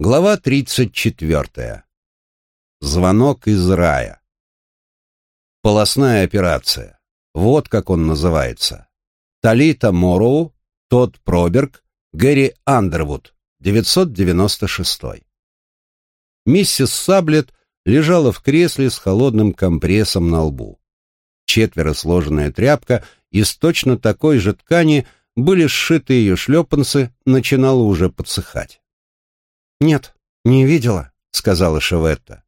Глава 34. Звонок из рая. Полостная операция. Вот как он называется. Талита Мороу, Тодд Проберг, Гэри Андервуд, 996. Миссис Саблет лежала в кресле с холодным компрессом на лбу. Четверо сложенная тряпка из точно такой же ткани были сшиты ее шлепанцы, начинала уже подсыхать. «Нет, не видела», — сказала Шеветта.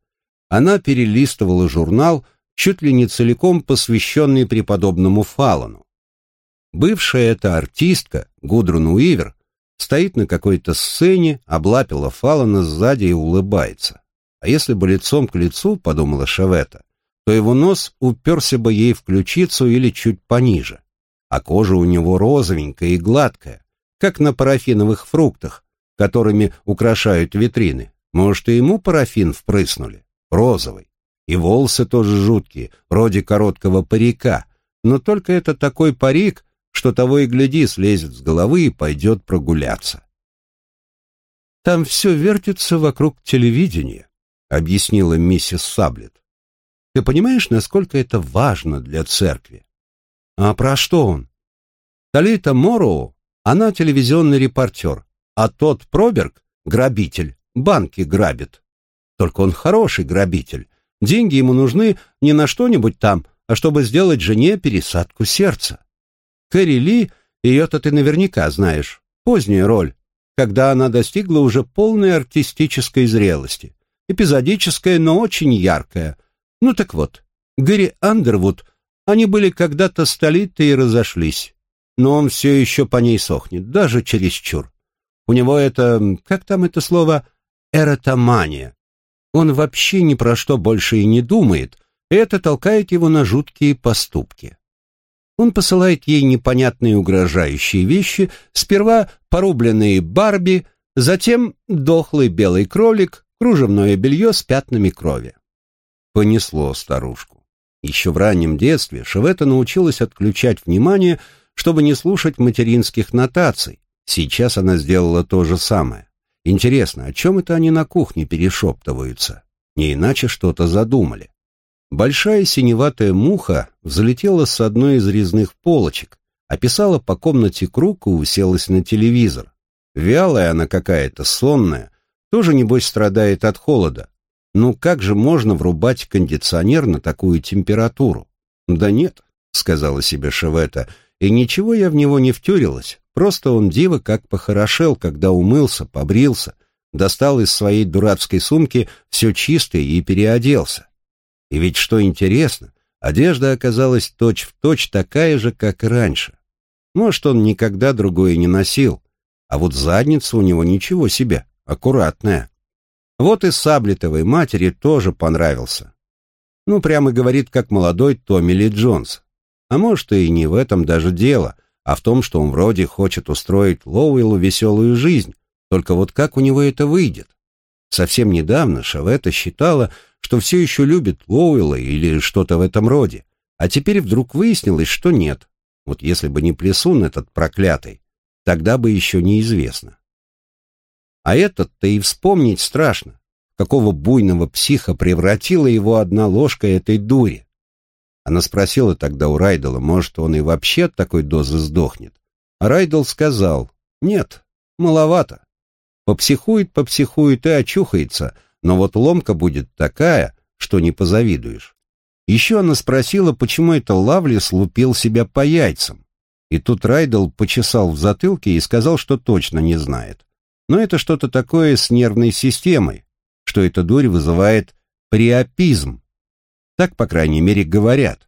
Она перелистывала журнал, чуть ли не целиком посвященный преподобному Фалану. Бывшая эта артистка, Гудрун Уивер, стоит на какой-то сцене, облапила Фалана сзади и улыбается. А если бы лицом к лицу, подумала Шеветта, то его нос уперся бы ей в ключицу или чуть пониже. А кожа у него розовенькая и гладкая, как на парафиновых фруктах, которыми украшают витрины. Может, и ему парафин впрыснули? Розовый. И волосы тоже жуткие, вроде короткого парика. Но только это такой парик, что того и гляди, слезет с головы и пойдет прогуляться. «Там все вертится вокруг телевидения», — объяснила миссис Саблет. «Ты понимаешь, насколько это важно для церкви?» «А про что он?» Талита Мороу, она телевизионный репортер, а тот Проберг — грабитель, банки грабит. Только он хороший грабитель. Деньги ему нужны не на что-нибудь там, а чтобы сделать жене пересадку сердца. Кэрри Ли, ее-то ты наверняка знаешь, поздняя роль, когда она достигла уже полной артистической зрелости. Эпизодическая, но очень яркая. Ну так вот, Гэри Андервуд, они были когда-то столиты и разошлись. Но он все еще по ней сохнет, даже чересчур. У него это, как там это слово, эротомания. Он вообще ни про что больше и не думает, и это толкает его на жуткие поступки. Он посылает ей непонятные угрожающие вещи, сперва порубленные Барби, затем дохлый белый кролик, кружевное белье с пятнами крови. Понесло старушку. Еще в раннем детстве Шевета научилась отключать внимание, чтобы не слушать материнских нотаций, Сейчас она сделала то же самое. Интересно, о чем это они на кухне перешептываются? Не иначе что-то задумали. Большая синеватая муха взлетела с одной из резных полочек, описала по комнате круг и уселась на телевизор. Вялая она какая-то, сонная, тоже, небось, страдает от холода. Ну как же можно врубать кондиционер на такую температуру? Да нет, сказала себе Шевета, и ничего я в него не втюрилась. Просто он диво как похорошел, когда умылся, побрился, достал из своей дурацкой сумки все чистое и переоделся. И ведь что интересно, одежда оказалась точь-в-точь точь такая же, как раньше. Может, он никогда другое не носил, а вот задница у него ничего себе, аккуратная. Вот и саблетовой матери тоже понравился. Ну, прямо говорит, как молодой Томми Ли Джонс. А может, и не в этом даже дело — а в том, что он вроде хочет устроить Лоуэллу веселую жизнь, только вот как у него это выйдет? Совсем недавно Шавета считала, что все еще любит Лоуэлла или что-то в этом роде, а теперь вдруг выяснилось, что нет. Вот если бы не Плесун этот проклятый, тогда бы еще неизвестно. А этот-то и вспомнить страшно, какого буйного психа превратила его одна ложка этой дури. Она спросила тогда у Райдела, может, он и вообще от такой дозы сдохнет. А Райдел сказал, нет, маловато. Попсихует, попсихует и очухается, но вот ломка будет такая, что не позавидуешь. Еще она спросила, почему это Лавли слупил себя по яйцам. И тут Райдел почесал в затылке и сказал, что точно не знает. Но это что-то такое с нервной системой, что эта дурь вызывает приопизм, так, по крайней мере, говорят.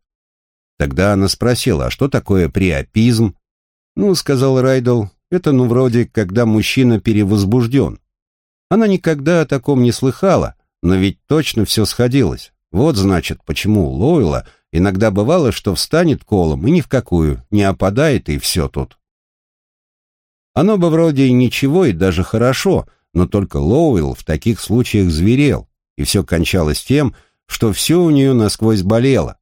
Тогда она спросила, а что такое приопизм? Ну, сказал Райдл, это ну вроде, когда мужчина перевозбужден. Она никогда о таком не слыхала, но ведь точно все сходилось. Вот значит, почему Лойла иногда бывало, что встанет колом и ни в какую, не опадает и все тут. Оно бы вроде и ничего, и даже хорошо, но только Лоуэлл в таких случаях зверел, и все кончалось тем, что все у нее насквозь болело.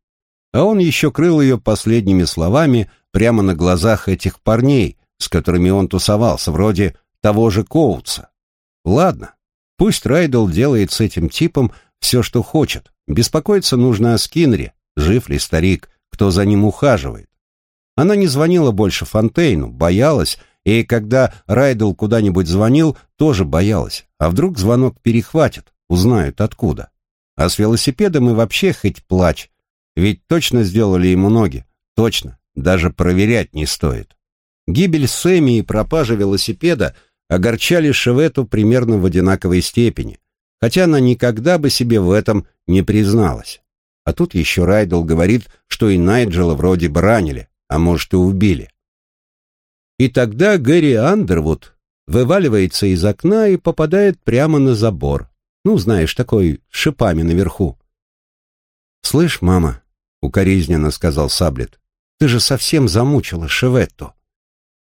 А он еще крыл ее последними словами прямо на глазах этих парней, с которыми он тусовался, вроде того же Коутса. Ладно, Пусть Райдл делает с этим типом все, что хочет. Беспокоиться нужно о Скиннере, жив ли старик, кто за ним ухаживает. Она не звонила больше Фонтейну, боялась, и когда Райдл куда-нибудь звонил, тоже боялась. А вдруг звонок перехватит, узнают откуда. А с велосипедом и вообще хоть плачь. Ведь точно сделали ему ноги. Точно. Даже проверять не стоит. Гибель Сэмми и пропажа велосипеда огорчали Шевету примерно в одинаковой степени, хотя она никогда бы себе в этом не призналась. А тут еще Райдл говорит, что и Найджела вроде бы ранили, а может и убили. И тогда Гэри Андервуд вываливается из окна и попадает прямо на забор. Ну, знаешь, такой с шипами наверху. «Слышь, мама», — укоризненно сказал Саблет, — «ты же совсем замучила Шеветту».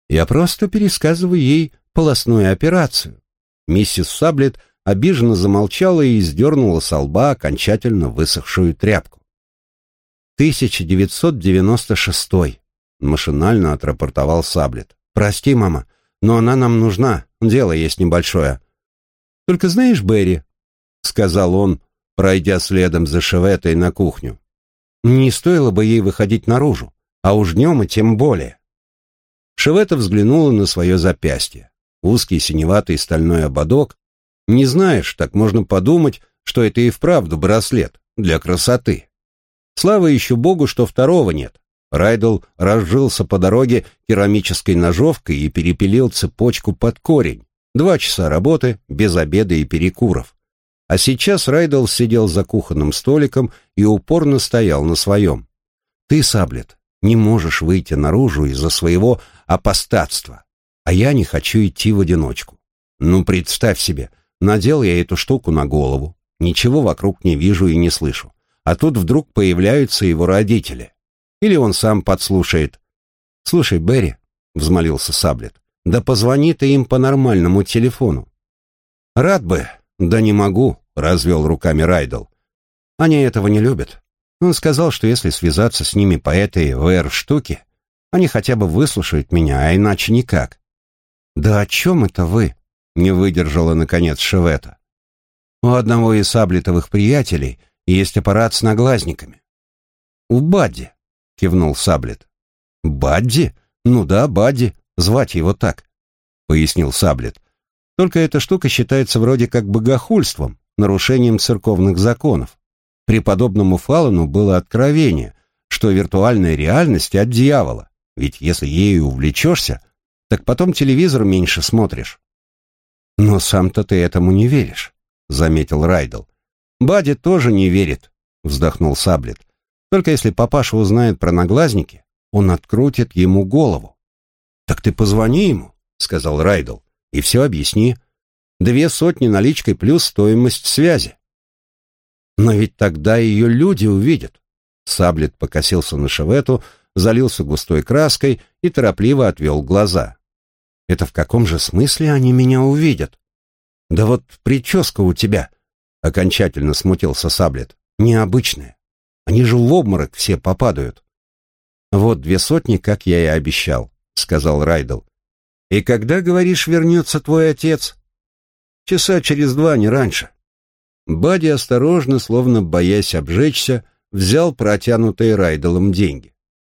«Я просто пересказываю ей полостную операцию». Миссис Саблет обиженно замолчала и сдернула с лба окончательно высохшую тряпку. 1996 машинально отрапортовал Саблет. «Прости, мама, но она нам нужна, дело есть небольшое». «Только знаешь, Берри», — сказал он, пройдя следом за Шеветой на кухню, «не стоило бы ей выходить наружу, а уж днем и тем более». Шевета взглянула на свое запястье. Узкий синеватый стальной ободок не знаешь, так можно подумать, что это и вправду браслет для красоты. Слава еще богу, что второго нет. Райдл разжился по дороге керамической ножовкой и перепилил цепочку под корень. Два часа работы, без обеда и перекуров. А сейчас Райдл сидел за кухонным столиком и упорно стоял на своем. «Ты, Саблет, не можешь выйти наружу из-за своего апостатства, а я не хочу идти в одиночку. Ну, представь себе, Надел я эту штуку на голову. Ничего вокруг не вижу и не слышу. А тут вдруг появляются его родители. Или он сам подслушает. «Слушай, Берри», — взмолился Саблет, — «да позвони ты им по нормальному телефону». «Рад бы, да не могу», — развел руками Райдл. «Они этого не любят. Он сказал, что если связаться с ними по этой ВР-штуке, они хотя бы выслушают меня, а иначе никак». «Да о чем это вы?» не выдержала, наконец, Шевета. У одного из саблетовых приятелей есть аппарат с наглазниками. «У Бадди», — кивнул Саблет. «Бадди? Ну да, Бадди, звать его так», — пояснил Саблет. «Только эта штука считается вроде как богохульством, нарушением церковных законов. Преподобному Фалану было откровение, что виртуальная реальность от дьявола, ведь если ею увлечешься, так потом телевизор меньше смотришь. «Но сам-то ты этому не веришь», — заметил Райдл. «Бади тоже не верит», — вздохнул Саблет. «Только если папаша узнает про наглазники, он открутит ему голову». «Так ты позвони ему», — сказал Райдл, — «и все объясни. Две сотни наличкой плюс стоимость связи». «Но ведь тогда ее люди увидят». Саблет покосился на шевету, залился густой краской и торопливо отвел глаза. Это в каком же смысле они меня увидят? Да вот прическа у тебя, окончательно смутился Саблет, необычная. Они же в обморок все попадают. Вот две сотни, как я и обещал, сказал Райдл. И когда, говоришь, вернется твой отец? Часа через два, не раньше. Бади осторожно, словно боясь обжечься, взял протянутые Райдлом деньги.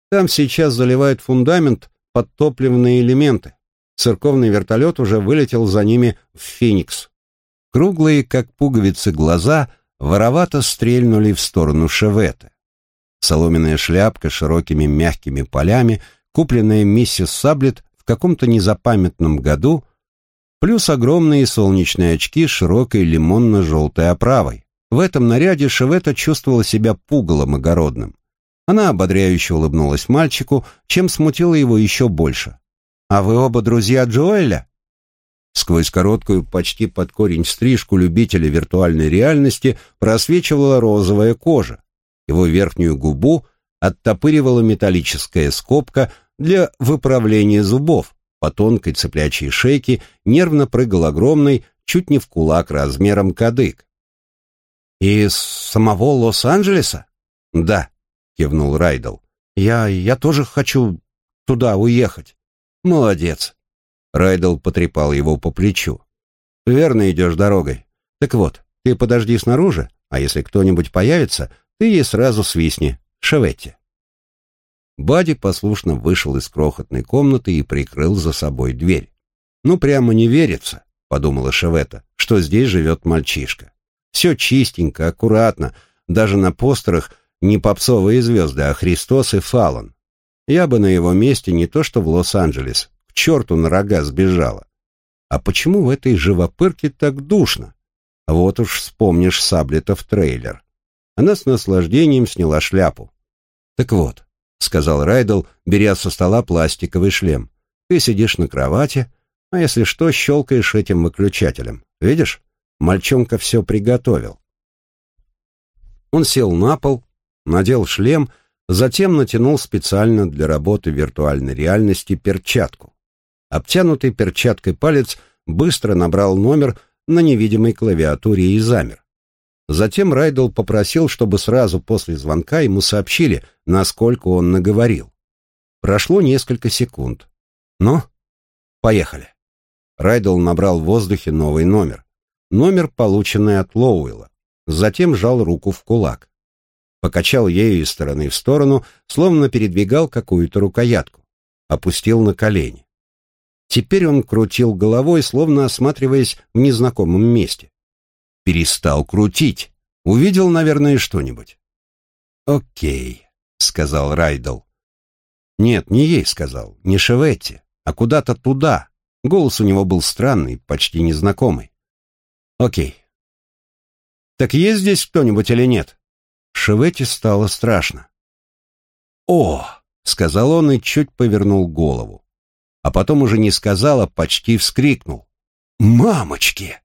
Там сейчас заливают фундамент под топливные элементы. Церковный вертолет уже вылетел за ними в Феникс. Круглые, как пуговицы, глаза воровато стрельнули в сторону Шевета. Соломенная шляпка с широкими мягкими полями, купленная миссис Саблет каком-то незапамятном году, плюс огромные солнечные очки с широкой лимонно-желтой оправой. В этом наряде Шевета чувствовала себя пугалом огородным. Она ободряюще улыбнулась мальчику, чем смутила его еще больше. «А вы оба друзья Джоэля?» Сквозь короткую, почти под корень стрижку любителя виртуальной реальности просвечивала розовая кожа. Его верхнюю губу оттопыривала металлическая скобка для выправления зубов. По тонкой цыплячьей шейке нервно прыгал огромный, чуть не в кулак размером кадык. «Из самого Лос-Анджелеса?» «Да», — кивнул Райдл. «Я... я тоже хочу туда уехать». «Молодец!» Райдл потрепал его по плечу. «Верно идешь дорогой. Так вот, ты подожди снаружи, а если кто-нибудь появится, ты ей сразу свистни. Шеветти. Бади послушно вышел из крохотной комнаты и прикрыл за собой дверь. «Ну, прямо не верится», — подумала Шевета, — «что здесь живет мальчишка. Все чистенько, аккуратно, даже на постерах не попсовые звезды, а Христос и Фалон. Я бы на его месте не то что в Лос-Анджелес, к черту на рога сбежала. А почему в этой живопырке так душно? Вот уж вспомнишь Саблетов трейлер. Она с наслаждением сняла шляпу. Так вот, — сказал Райдл, беря со стола пластиковый шлем. «Ты сидишь на кровати, а если что, щелкаешь этим выключателем. Видишь? Мальчонка все приготовил». Он сел на пол, надел шлем, затем натянул специально для работы виртуальной реальности перчатку. Обтянутый перчаткой палец быстро набрал номер на невидимой клавиатуре и замер. Затем Райдл попросил, чтобы сразу после звонка ему сообщили, насколько он наговорил. Прошло несколько секунд. Ну, поехали. Райдл набрал в воздухе новый номер. Номер, полученный от Лоуэлла. Затем сжал руку в кулак. Покачал ею из стороны в сторону, словно передвигал какую-то рукоятку. Опустил на колени. Теперь он крутил головой, словно осматриваясь в незнакомом месте перестал крутить. Увидел, наверное, что-нибудь. «Окей», — сказал Райдл. «Нет, не ей сказал, не Шеветти, а куда-то туда». Голос у него был странный, почти незнакомый. «Окей». «Так есть здесь кто-нибудь или нет?» Шеветти стало страшно. «О!» — сказал он и чуть повернул голову. А потом уже не сказал, а почти вскрикнул. «Мамочки!»